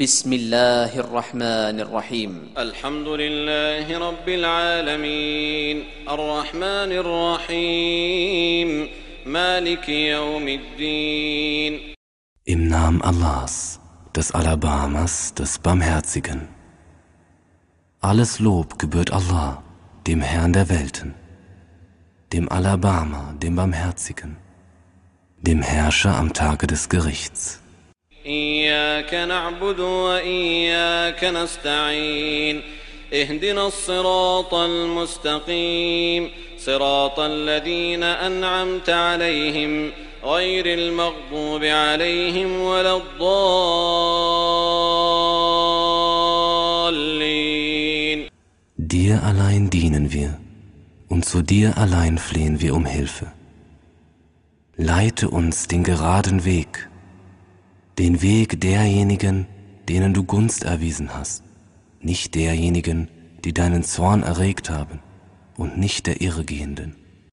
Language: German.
بسم الله الرحمن الرحيم الحمد لله رب العالمين الرحمن الرحيم مالك يوم الدين Im Namen Allahs, des Alabamas, des Barmherzigen. Alles Lob gebührt Allah, dem Herrn der Welten, dem Alabama, dem Barmherzigen, dem Herrscher am Tage des Gerichts. إياك نعبد وإياك نستعين. اهدنا الصراط المستقيم. صراط الذين أنعمت عليهم غير المغضوب عليهم ولا الضالين. Dir allein dienen wir und zu dir allein flehen wir um Hilfe. Leite uns den geraden Weg, den Weg derjenigen, denen du Gunst erwiesen hast, nicht derjenigen, die deinen Zorn erregt haben und nicht der Irregehenden.